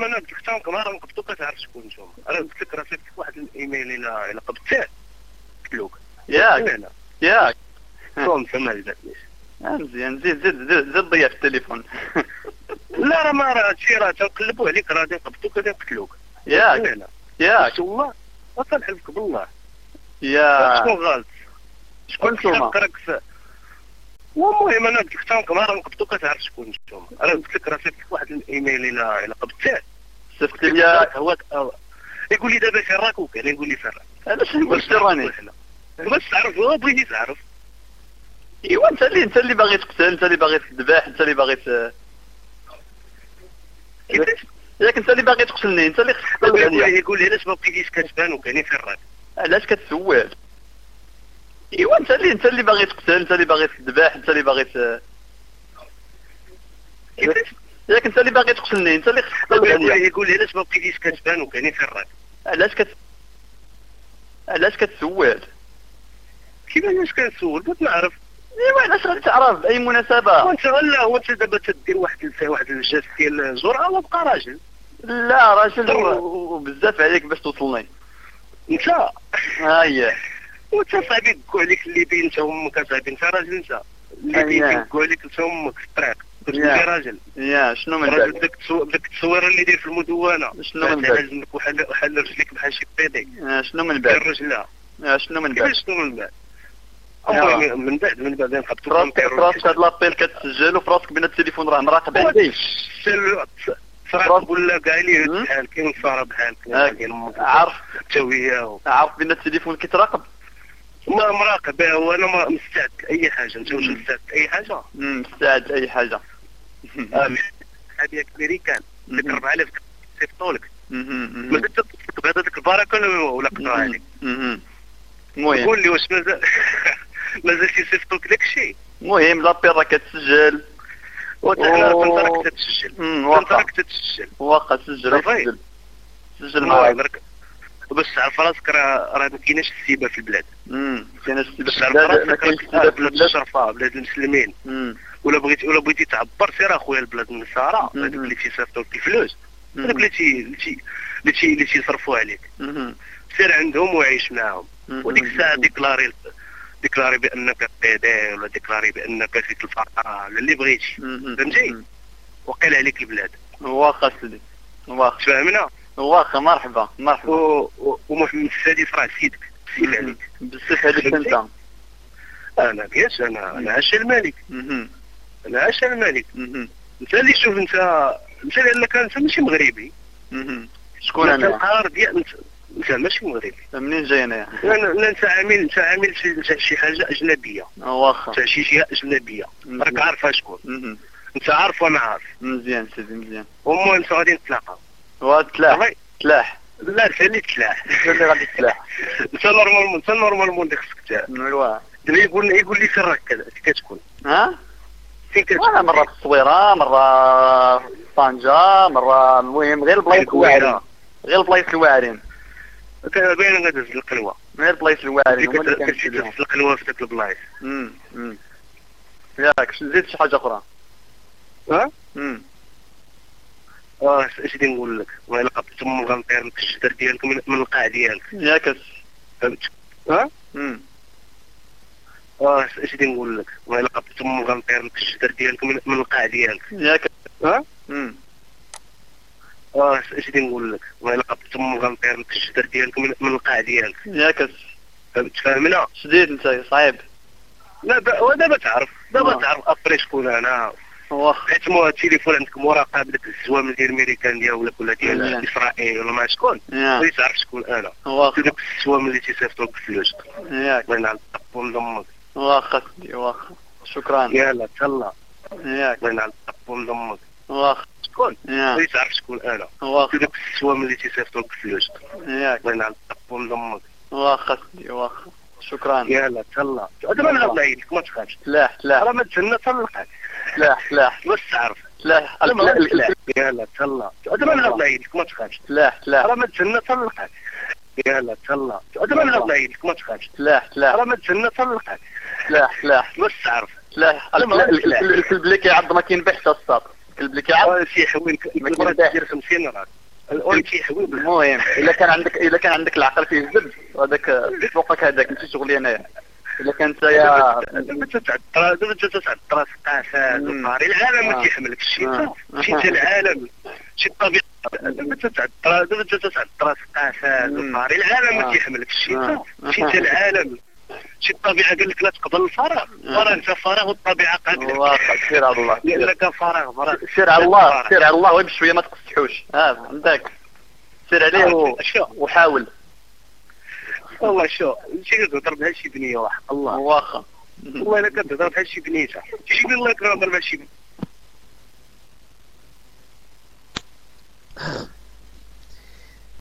أنا قلت لك تا نهار نقبضو كتعرف شكون نتوما أنا قلت لك راه صيفط لك واحد الإيميل إلى إلى قبضتيه قتلوك ياك. ياك. شوف فما عجبتنيش آه، مزيان. زيد زيد زيد زيد ضيع في التليفون. لا راه ما راه هادشي راه تنقلبوا عليك راه نقبضوك نقتلوك ياك. ياك. والله وتنحلفك بالله يا شكون غلط؟ شكون نتوما والمهم أنا قلت لك نقبضو كتعرف شكون نتوما أنا قلت لك راه صيفط لك واحد الإيميل إلى إلى قبضتيه صيفط لي هو هو- يقول لي دابا فين راك وكان يقول لي فين راك علاش نقول راني بس تعرف هو بغيتي تعرف. ايوا انت اللي انت اللي باغي تقتل انت اللي باغي تذبح انت اللي باغي ياك انت اللي باغي تقتلني انت اللي خصك يقول لي علاش ما بقيتيش كتبان وكان فين راك علاش كتسول؟ ايوا انت اللي انت اللي باغي تقتل انت اللي باغي تذبح انت اللي باغي ياك انت اللي باغي تقتلني انت اللي خصك تقتل يقول لي علاش ما بقيتيش كتبان وكان فين راك علاش كت علاش كتسول كيفاش كنسول بغيت نعرف ايوا علاش غادي تعرف باي مناسبه وانت لا هو انت دابا تدير واحد واحد ال geste ديال الجرأة وبقى راجل لا راجل وبزاف عليك باش توصلني انت ها هي وانت صاحبي عليك اللي بين انت وامك صاحبي انت راجل انت اللي بين عليك انت وامك في الطريق تولي راجل؟ يا شنو من بعد التصو- داك التصويره اللي داير في المدونة. شنو من بعد لازمك وحل وحل رجليك بحال شي بيدي شنو من بعد يا شنو من بعد شنو من بعد من بعد من بعد نحطو فراسك فراسك هاد لابيل كتسجل وفراسك بين التليفون راه مراقب عندي صراحة ولا كاع مم. بحال كاين صار بحال آه، كاين أمك عارف. عارف بين التليفون كيتراقب ما مراقب وأنا ما مستعد لأي حاجة. انت واش مستعد لأي حاجة؟ مستعد اي حاجة. هذه امريكان ديك مهم. 4000 صيفطوا لك. ما كنت بهذا ديك البركه ولا قطعوا عليك. مهم. المهم. قول لي واش مازال مازال يصيفطوا لك داك الشيء المهم لابيل راه كتسجل وانت حنا أوه. كنت راك تتسجل راك تتسجل واخا سجل. سجل سجل معاك باش تعرف راسك راه راه ما كايناش السيبة في البلاد. امم كاين السيبة باش في تعرف البلاد. ما راسك راك السيبة في بلاد البلاد. الشرفه بلاد المسلمين. ولا بغيتي ولا بغيتي تعبر سير أخويا البلاد النصارى. هذوك اللي تيصيفطوا لك الفلوس. هذوك اللي تي اللي تي اللي تي اللي تيصرفوا عليك. سير عندهم وعيش معاهم. وديك الساعة déclarer déclarer بأنك pédé ولا déclarer بأنك فيك الفقره ولا اللي بغيتي. فهمتي؟ وقيل عليك البلاد. واخا سيدي. واخا تفهمنا؟ واخا مرحبا. مرحبا. ومحمد السادس راه سيدك. سيد عليك. بزاف عليك فهمتي؟ انت أنا كياش أنا أنا عاش الملك. مهم. أنا مهم. أنت اللي شوف انت أنت لانك أنت ماشي مغربي. شكون أنا؟ القرار ديال انت أنت ماشي مغربي. منين جاي انايا لا أنت عامل أنت عامل شي- حاجة أجنبية. واخا. أنت شي جهه أجنبية. راك عارفها شكون. أنت عارف وأنا عارف. مزيان سيدي مزيان. المهم أنت غادي نتلاقاو وهاد تلاح. لا أنت اللي تلاح. أنت اللي غادي تلاح. أنت normalement أنت normalement اللي خصك دابا يقول يقول لي فين راك كتكون. ها؟ كتكون أنا مرة في التصويرة مرة في طنجة مرة المهم غير البلايص الواعرين غير البلايص الواعرين كان باين غادي تهز القلوة. غير البلايص الواعرين كتمشي تهز القلوة في ذاك البلايص. ياك زيد شي حاجة أخرى؟ ها؟ امم آه اش غادي نقول لك؟ وأنا قبضت ام غنطير لك الشجر ديالك من, من القاع ديالك. ياك. فهمت ها؟ امم آه اش غادي نقول لك؟ وأنا قبضت ام غنطير لك الشجر ديالك من, من القاع ديالك. ياك ها؟ آه اش غادي نقول لك؟ وأنا قبضت ام غنطير لك الشجر ديالك من, من القاع ديالك. ياك فهمت فاهمنا شديد أنت صعيب. لا ودابا تعرف دابا آه. تعرف ابري شكون أنا. واخا حيت مو التليفون عندك مراقب داك الزوام ديال الميريكان ديالك ولا ديال. إسرائيل ولا ما شكون. غادي تعرف شكون أنا. واخا داك الزوام اللي تيصيفطوا لك الفلوس ياك الله ينعم طبون دمك واخا سيدي واخا شكرا يلا تهلا ياك. الله ينعم طبون دمك واخا شكون يا. غادي تعرف شكون أنا. واخا داك الزوام اللي تيصيفطوا لك الفلوس ياك. الله ينعم طبون دمك واخا سيدي واخا شكرا. يلا تهلا دابا أنا غنعيط لك ما تخافش. تلاح تلاح راه ما تسنى تلقاك تلاح تلاح بس تعرف الكلا- غنعيط لك. يلا تهلا دابا أنا غنعيط لك ما تخافش. تلاح تلاح راه ما تسنى تلقاك يلا تهلا دابا أنا غنعيط لك ما تخافش تلاح تلاح راه ما تسنى تلقاك تلاح تلاح بس تعرف. تلاح الكلب اللي كيعض ما كينبحش الصاط الكلب اللي كيعض. الأول تيحوي ما المرة. دير 50 راه. المهم إلا كان عندك إلا كان عندك العقل فيه الزبد وهذاك فوقك هذاك ماشي شغلي أنايا. إلا كان أنت يا دابا تتعد دابا تتعد. وقاري العالم آه. ما تيحملك. شي آه. شي انت العالم. شي الطبيعة. دابا تتعد دابا تتعد راس قاسات مم. وقاري العالم آه. ما تيحملك شي آه. شي العالم شي الطبيعة قال لك لا تقبل الفراغ آه. فرا انت فراغ والطبيعة قاتلك واقع سير على الله. لانك فراغ سير على الله سير على الله وين بشويه ما تقصحوش ها عندك سير عليه وحاول والله شو شي كتهضر بحال شي بنية وحق الله واخا والله الا كتهضر بحال شي بنيته بني الله يكرمها مع شي